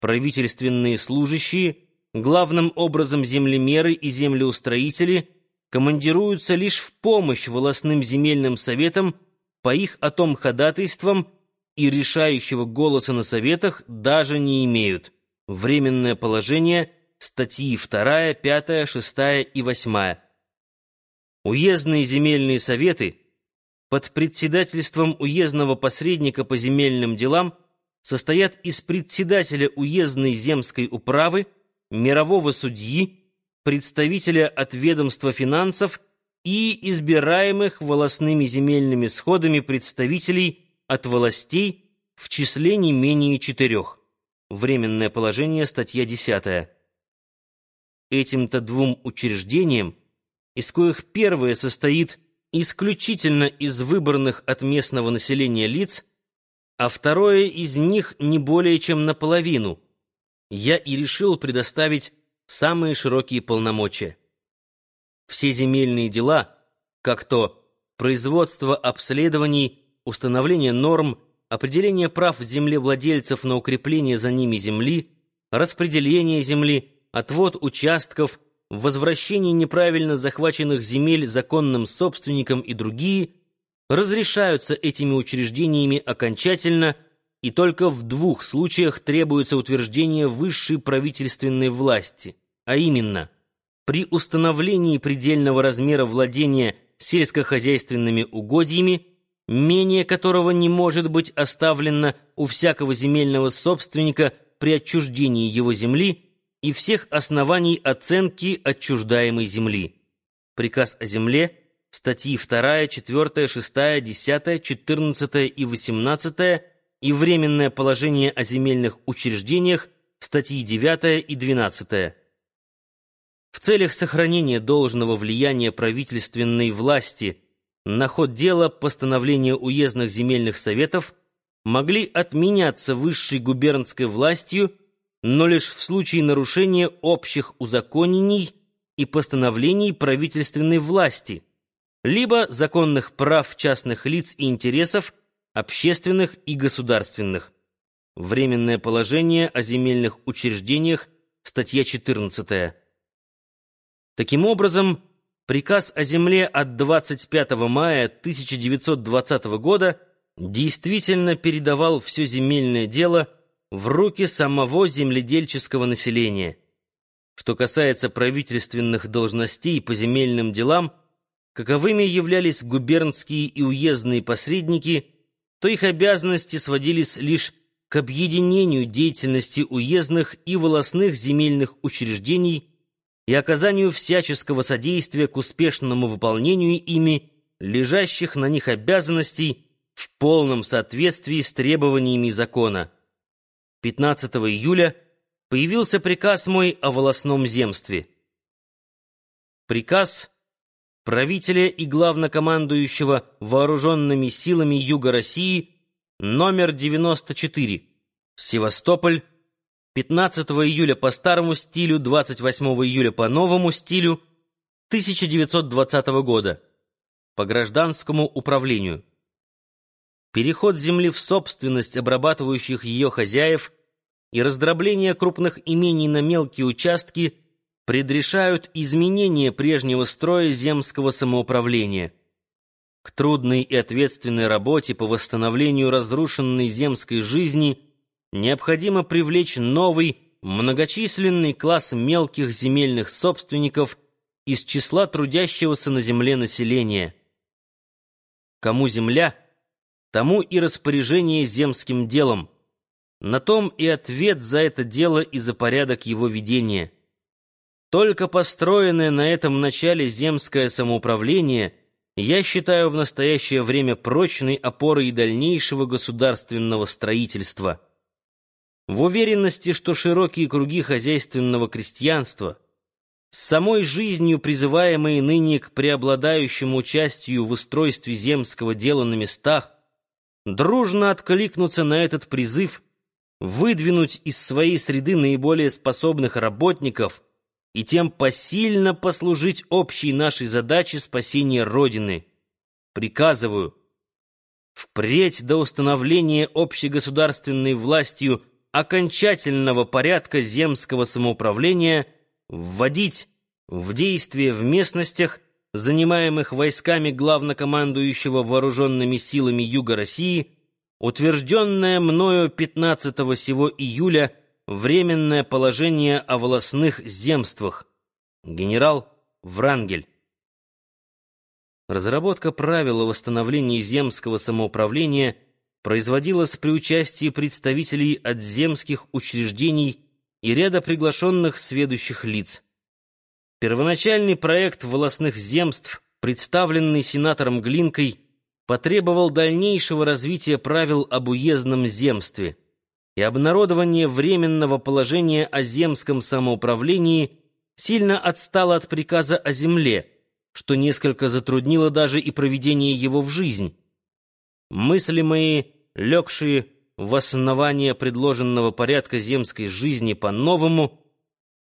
Правительственные служащие, главным образом землемеры и землеустроители, командируются лишь в помощь волосным земельным советам по их о том ходатайствам и решающего голоса на советах даже не имеют. Временное положение, статьи 2, 5, 6 и 8. Уездные земельные советы под председательством уездного посредника по земельным делам состоят из председателя уездной земской управы, мирового судьи, представителя от ведомства финансов и избираемых волосными земельными сходами представителей от властей в числе не менее четырех. Временное положение, статья 10. Этим-то двум учреждениям, из коих первое состоит исключительно из выбранных от местного населения лиц, а второе из них не более чем наполовину, я и решил предоставить самые широкие полномочия. Все земельные дела, как то производство обследований, установление норм, определение прав землевладельцев на укрепление за ними земли, распределение земли, отвод участков, возвращение неправильно захваченных земель законным собственникам и другие, разрешаются этими учреждениями окончательно и только в двух случаях требуется утверждение высшей правительственной власти, а именно при установлении предельного размера владения сельскохозяйственными угодьями, менее которого не может быть оставлено у всякого земельного собственника при отчуждении его земли и всех оснований оценки отчуждаемой земли. Приказ о земле, статьи 2, 4, 6, 10, 14 и 18 и Временное положение о земельных учреждениях, статьи 9 и 12. В целях сохранения должного влияния правительственной власти на ход дела постановления уездных земельных советов могли отменяться высшей губернской властью но лишь в случае нарушения общих узаконений и постановлений правительственной власти, либо законных прав частных лиц и интересов, общественных и государственных. Временное положение о земельных учреждениях, статья 14. Таким образом, приказ о земле от 25 мая 1920 года действительно передавал все земельное дело в руки самого земледельческого населения. Что касается правительственных должностей по земельным делам, каковыми являлись губернские и уездные посредники, то их обязанности сводились лишь к объединению деятельности уездных и волосных земельных учреждений и оказанию всяческого содействия к успешному выполнению ими лежащих на них обязанностей в полном соответствии с требованиями закона. 15 июля появился приказ мой о волосном земстве. Приказ правителя и главнокомандующего вооруженными силами Юга России номер 94, Севастополь, 15 июля по старому стилю, 28 июля по новому стилю 1920 года по гражданскому управлению. Переход земли в собственность обрабатывающих ее хозяев и раздробление крупных имений на мелкие участки предрешают изменение прежнего строя земского самоуправления. К трудной и ответственной работе по восстановлению разрушенной земской жизни необходимо привлечь новый, многочисленный класс мелких земельных собственников из числа трудящегося на земле населения. Кому земля – тому и распоряжение земским делом. На том и ответ за это дело и за порядок его ведения. Только построенное на этом начале земское самоуправление я считаю в настоящее время прочной опорой дальнейшего государственного строительства. В уверенности, что широкие круги хозяйственного крестьянства, с самой жизнью призываемые ныне к преобладающему участию в устройстве земского дела на местах, дружно откликнуться на этот призыв, выдвинуть из своей среды наиболее способных работников и тем посильно послужить общей нашей задаче спасения Родины. Приказываю впредь до установления общегосударственной властью окончательного порядка земского самоуправления вводить в действие в местностях, занимаемых войсками главнокомандующего вооруженными силами Юга России, утвержденное мною 15 сего июля Временное положение о волосных земствах. Генерал Врангель. Разработка правил о восстановлении земского самоуправления производилась при участии представителей от земских учреждений и ряда приглашенных сведущих лиц. Первоначальный проект волосных земств, представленный сенатором Глинкой, потребовал дальнейшего развития правил об уездном земстве – и обнародование временного положения о земском самоуправлении сильно отстало от приказа о земле, что несколько затруднило даже и проведение его в жизнь. Мысли мои, легшие в основание предложенного порядка земской жизни по-новому,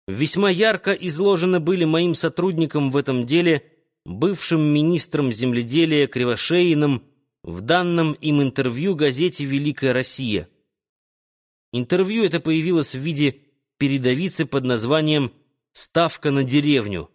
весьма ярко изложены были моим сотрудником в этом деле, бывшим министром земледелия Кривошеиным, в данном им интервью газете «Великая Россия». Интервью это появилось в виде передовицы под названием «Ставка на деревню»,